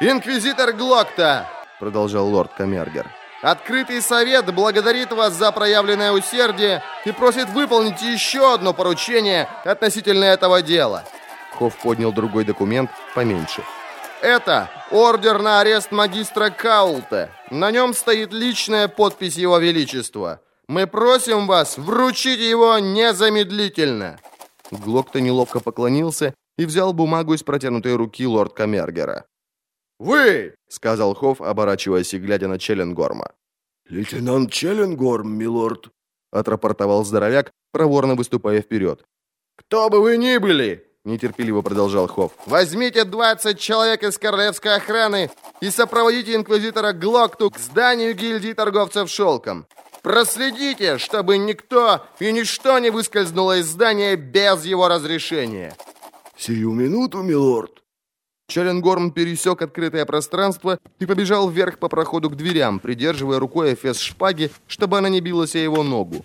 «Инквизитор Глокта!» — продолжал лорд Камергер. «Открытый совет благодарит вас за проявленное усердие и просит выполнить еще одно поручение относительно этого дела». Хофф поднял другой документ, поменьше. «Это ордер на арест магистра Каулта. На нем стоит личная подпись его величества. Мы просим вас вручить его незамедлительно». Глокта неловко поклонился и взял бумагу из протянутой руки лорд Камергера. «Вы!» — сказал Хофф, оборачиваясь и глядя на Челленгорма. «Лейтенант Челленгорм, милорд», — отрапортовал здоровяк, проворно выступая вперед. «Кто бы вы ни были!» — нетерпеливо продолжал Хофф. «Возьмите 20 человек из королевской охраны и сопроводите инквизитора Глокту к зданию гильдии торговцев шелком. Проследите, чтобы никто и ничто не выскользнуло из здания без его разрешения». «Сию минуту, милорд», Челленгорм пересек открытое пространство и побежал вверх по проходу к дверям, придерживая рукой эфес шпаги, чтобы она не билась о его ногу.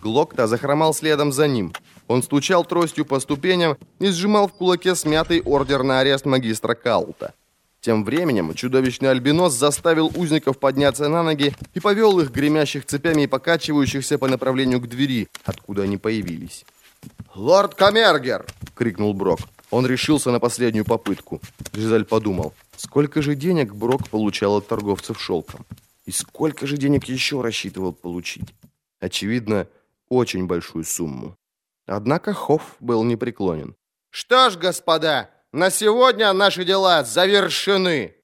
Глокта захромал следом за ним. Он стучал тростью по ступеням и сжимал в кулаке смятый ордер на арест магистра Каута. Тем временем чудовищный альбинос заставил узников подняться на ноги и повел их, гремящих цепями и покачивающихся по направлению к двери, откуда они появились. «Лорд Камергер!» — крикнул Брок. Он решился на последнюю попытку. Жизаль подумал, сколько же денег Брок получал от торговцев шелком? И сколько же денег еще рассчитывал получить? Очевидно, очень большую сумму. Однако Хофф был непреклонен. «Что ж, господа, на сегодня наши дела завершены!»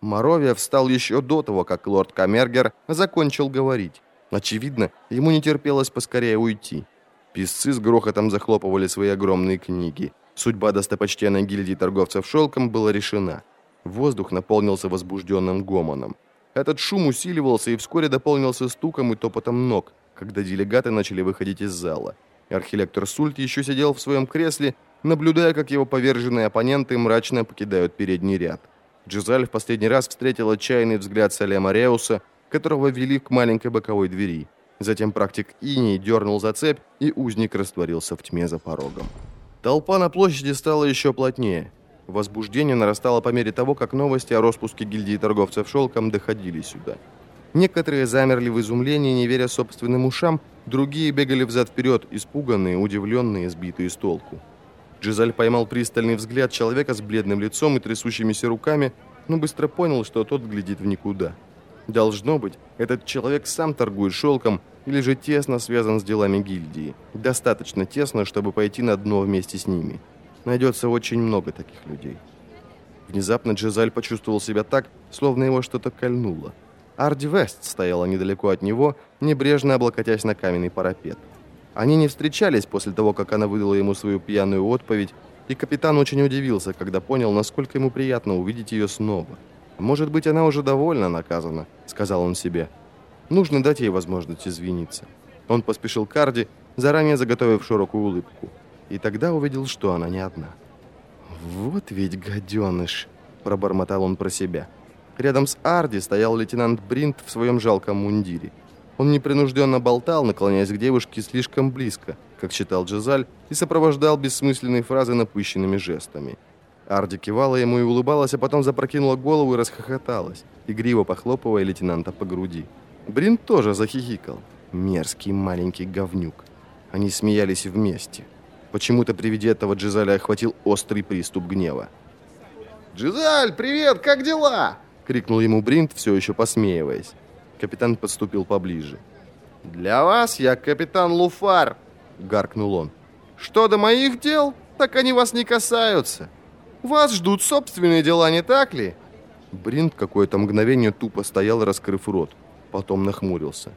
Моровия встал еще до того, как лорд Камергер закончил говорить. Очевидно, ему не терпелось поскорее уйти. Писцы с грохотом захлопывали свои огромные книги. Судьба достопочтенной гильдии торговцев шелком была решена. Воздух наполнился возбужденным гомоном. Этот шум усиливался и вскоре дополнился стуком и топотом ног, когда делегаты начали выходить из зала. Архилектор Сульт еще сидел в своем кресле, наблюдая, как его поверженные оппоненты мрачно покидают передний ряд. Джизаль в последний раз встретил отчаянный взгляд Салема Реуса, которого вели к маленькой боковой двери. Затем практик Ини дернул за цепь, и узник растворился в тьме за порогом. Толпа на площади стала еще плотнее. Возбуждение нарастало по мере того, как новости о распуске гильдии торговцев шелком доходили сюда. Некоторые замерли в изумлении, не веря собственным ушам, другие бегали взад-вперед, испуганные, удивленные, сбитые с толку. Джизаль поймал пристальный взгляд человека с бледным лицом и трясущимися руками, но быстро понял, что тот глядит в никуда. Должно быть, этот человек сам торгует шелком или же тесно связан с делами гильдии. Достаточно тесно, чтобы пойти на дно вместе с ними. Найдется очень много таких людей. Внезапно Джезаль почувствовал себя так, словно его что-то кольнуло. Арди Вест стояла недалеко от него, небрежно облокотясь на каменный парапет. Они не встречались после того, как она выдала ему свою пьяную отповедь, и капитан очень удивился, когда понял, насколько ему приятно увидеть ее снова. «Может быть, она уже довольно наказана», — сказал он себе. Нужно дать ей возможность извиниться. Он поспешил к Арди, заранее заготовив широкую улыбку. И тогда увидел, что она не одна. «Вот ведь гаденыш!» – пробормотал он про себя. Рядом с Арди стоял лейтенант Бринт в своем жалком мундире. Он непринужденно болтал, наклоняясь к девушке слишком близко, как считал Джезаль, и сопровождал бессмысленные фразы напыщенными жестами. Арди кивала ему и улыбалась, а потом запрокинула голову и расхохоталась, игриво похлопывая лейтенанта по груди. Брин тоже захихикал. Мерзкий маленький говнюк. Они смеялись вместе. Почему-то при виде этого Джизаля охватил острый приступ гнева. «Джизаль, привет, как дела?» — крикнул ему Бринт, все еще посмеиваясь. Капитан подступил поближе. «Для вас я капитан Луфар», — гаркнул он. «Что до моих дел, так они вас не касаются. Вас ждут собственные дела, не так ли?» Бринт какое-то мгновение тупо стоял, раскрыв рот потом нахмурился.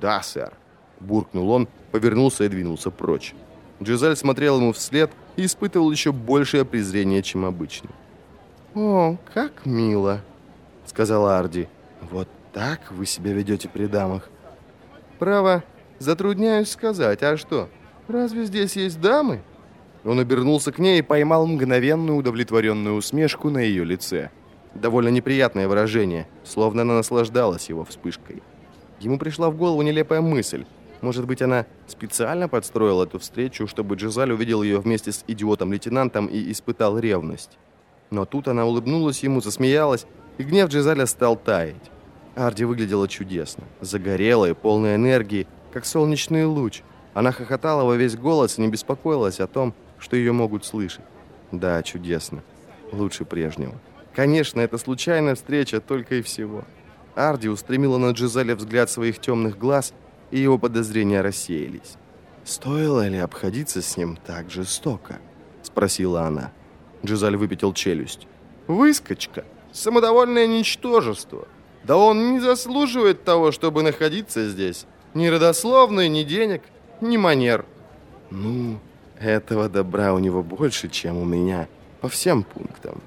«Да, сэр», — буркнул он, повернулся и двинулся прочь. Джизаль смотрел ему вслед и испытывал еще большее презрение, чем обычно. «О, как мило», — сказала Арди. «Вот так вы себя ведете при дамах?» «Право, затрудняюсь сказать. А что, разве здесь есть дамы?» Он обернулся к ней и поймал мгновенную удовлетворенную усмешку на ее лице. Довольно неприятное выражение, словно она наслаждалась его вспышкой. Ему пришла в голову нелепая мысль. Может быть, она специально подстроила эту встречу, чтобы Джизаль увидел ее вместе с идиотом-лейтенантом и испытал ревность. Но тут она улыбнулась ему, засмеялась, и гнев Джизаля стал таять. Арди выглядела чудесно, загорелая, полная энергии, как солнечный луч. Она хохотала во весь голос и не беспокоилась о том, что ее могут слышать. Да, чудесно. Лучше прежнего. Конечно, это случайная встреча только и всего. Арди устремила на Джизеля взгляд своих темных глаз, и его подозрения рассеялись. «Стоило ли обходиться с ним так жестоко?» – спросила она. Джизаль выпятил челюсть. «Выскочка! Самодовольное ничтожество! Да он не заслуживает того, чтобы находиться здесь. Ни родословной, ни денег, ни манер». «Ну, этого добра у него больше, чем у меня, по всем пунктам»,